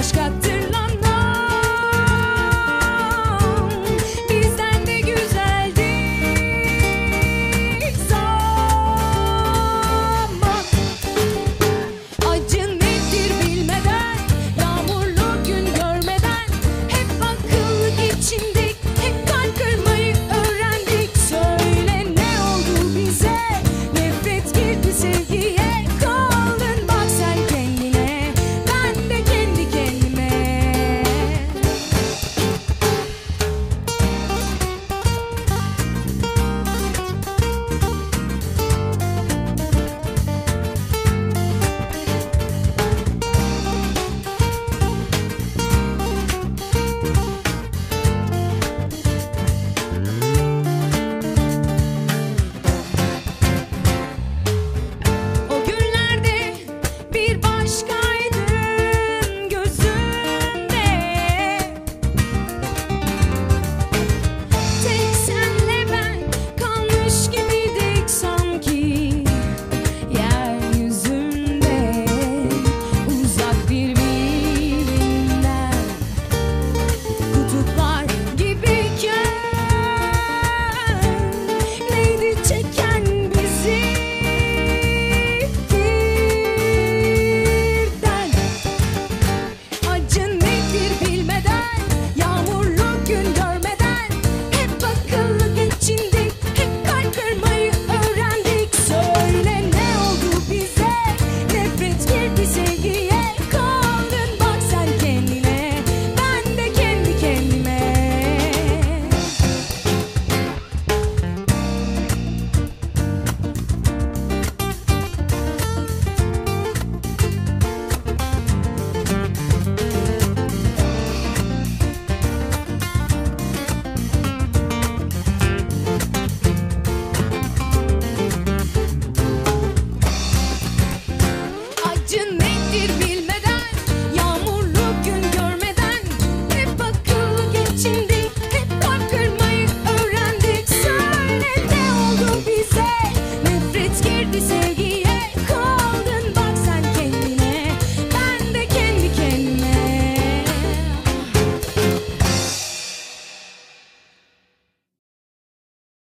bir öğrendik Söyle ne